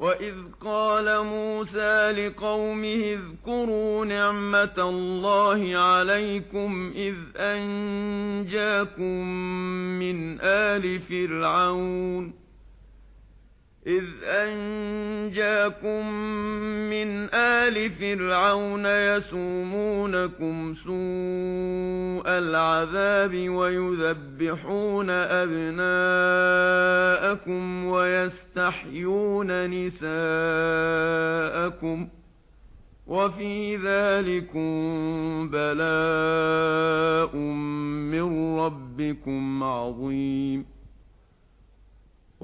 وَإِذْ قَالَ مُوسَى لِقَوْمِهِ اذْكُرُوا نِعْمَةَ اللَّهِ عَلَيْكُمْ إِذْ أَنْجَاكُمْ مِنْ آلِ فِرْعَوْنَ إذ أنجاكم من آل فرعون يسومونكم سوء العذاب ويذبحون أبناءكم ويستحيون نساءكم وفي ذلك بلاء من ربكم عظيم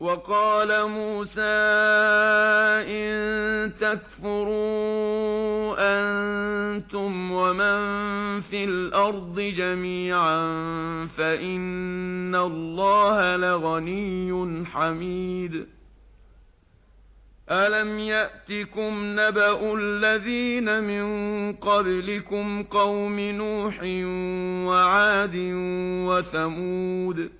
وَقَالَ مُوسَى إِن تَكْفُرُوا أَنْتُمْ وَمَنْ فِي الْأَرْضِ جَمِيعًا فَإِنَّ اللَّهَ لَغَنِيٌّ حَمِيدٌ. أَلَمْ يَأْتِكُمْ نَبَأُ الَّذِينَ مِنْ قَبْلِكُمْ قَوْمِ نُوحٍ وَعَادٍ وَثَمُودَ؟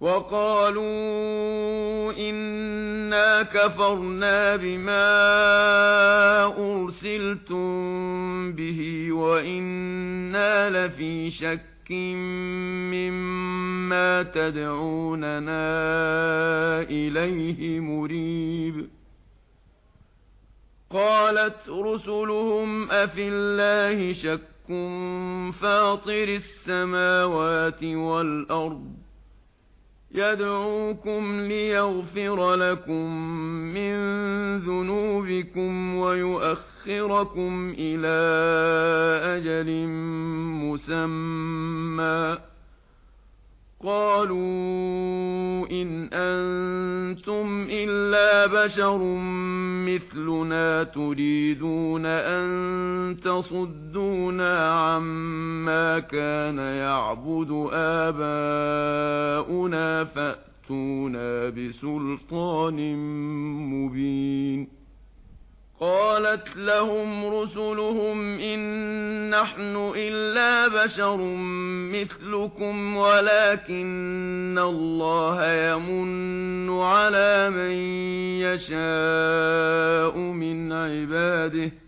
وَقَالُوا إِنَّا كَفَرْنَا بِمَا أُرْسِلْتُمْ بِهِ وَإِنَّا لَفِي شَكٍّ مِّمَّا تَدْعُونَنَا إِلَيْهِ مُرِيبٍ قَالَتْ رُسُلُهُمْ أَفِي اللَّهِ شَكٌّ فَاطِرِ السَّمَاوَاتِ وَالْأَرْضِ يَدْعُوكُمْ لِيَغْفِرَ لَكُمْ مِنْ ذُنُوبِكُمْ وَيُؤَخِّرَكُمْ إِلَى أَجَلٍ مُسَمًّى. قَالُوا إِنْ أَنْتُمْ إِلَّا بَشَرٌ مِثْلُنَا تُرِيدُونَ أَنْ تَصُدُّونَا عَمَّا كَانَ يَعْبُدُ آبَاؤُنَا فَأْتُونَا بِسُلْطَانٍ مُبِينٍ. قَالَتْ لَهُمْ رُسُلُهُمْ إِن نَّحْنُ إِلَّا بَشَرٌ مِثْلُكُمْ وَلَكِنَّ اللَّهَ يَمُنُّ عَلَى مَن يَشَاءُ مِنْ عِبَادِهِ.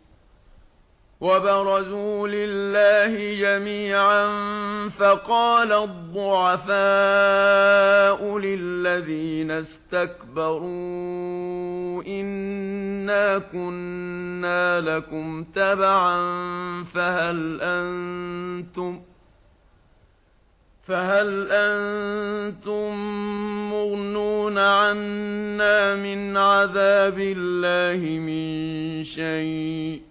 وَبَرَزُوا لِلَّهِ جَمِيعًا فَقَالَ الضُّعَفَاءُ لِلَّذِينَ اسْتَكْبَرُوا إِنَّا كُنَّا لَكُمْ تَبَعًا فَهَلْ أَنْتُمْ فَهَلْ أَنْتُمْ مُغْنُونَ عَنَّا مِنْ عَذَابِ اللَّهِ مِنْ شَيْءٍ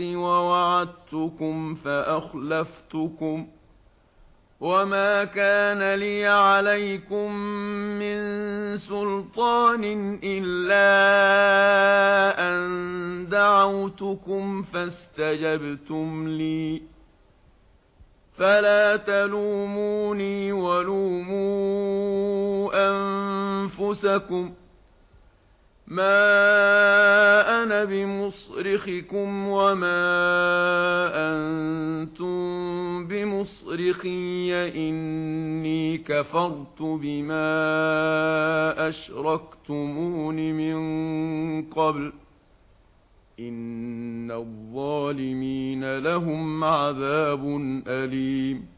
الْحَقِّ وَوَعَدتُّكُمْ فَأَخْلَفْتُكُمْ وَمَا كَانَ لِي عَلَيْكُمْ مِنْ سُلْطَانٍ إِلَّا أَنْ دَعَوْتُكُمْ فَاسْتَجَبْتُمْ لِي فَلَا تَلُومُونِي وَلُومُوا أَنْفُسَكُمْ مَا بِمُصْرِخِكُمْ وَمَا أَنْتُمْ بِمُصْرِخِي إِنِّي كَفَرْتُ بِمَا أَشْرَكْتُمُونِ مِنْ قَبْلُ إِنَّ الظَّالِمِينَ لَهُمْ عَذَابٌ أَلِيمٌ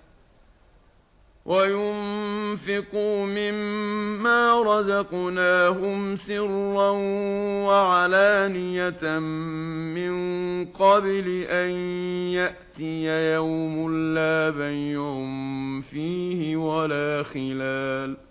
وَيُنْفِقُوا مِمَّا رَزَقْنَاهُمْ سِرًّا وَعَلَانِيَةً مِنْ قَبْلِ أَنْ يَأْتِيَ يَوْمٌ لَا بَيْعٌ فِيهِ وَلَا خِلَالٌ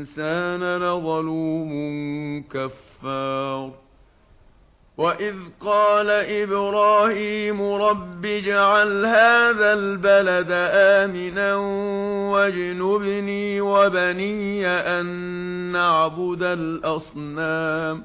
الْإِنْسَانَ لَظَلُومٌ كَفَّارٌ. وَإِذْ قَالَ إِبْرَاهِيمُ رَبِّ اجْعَلْ هَذَا الْبَلَدَ آمِنًا وَاجْنُبْنِي وَبَنِي أَن نَّعْبُدَ الْأَصْنَامَ.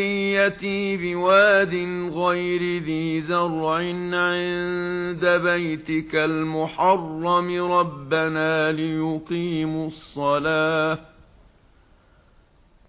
ذريتي بواد غير ذي زرع عند بيتك المحرم ربنا ليقيموا الصلاة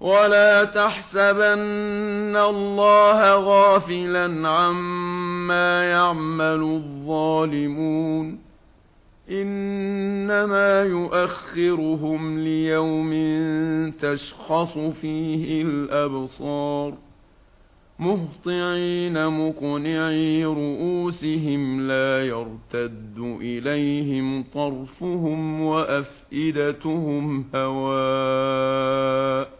ولا تحسبن الله غافلا عما يعمل الظالمون انما يؤخرهم ليوم تشخص فيه الابصار مهطعين مقنعي رؤوسهم لا يرتد إليهم طرفهم وأفئدتهم هواء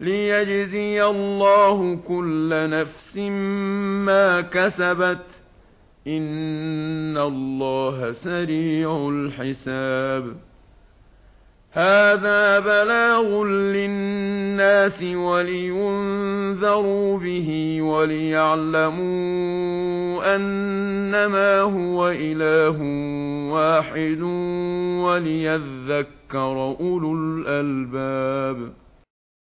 لِيَجْزِيَ اللَّهُ كُلَّ نَفْسٍ مَا كَسَبَتْ إِنَّ اللَّهَ سَرِيعُ الْحِسَابِ هَذَا بَلَاغٌ لِلنَّاسِ وَلِيُنذَرُوا بِهِ وَلِيَعْلَمُوا أَنَّمَا هُوَ إِلَٰهٌ وَاحِدٌ وَلِيَذَّكَّرَ أُولُو الْأَلْبَابِ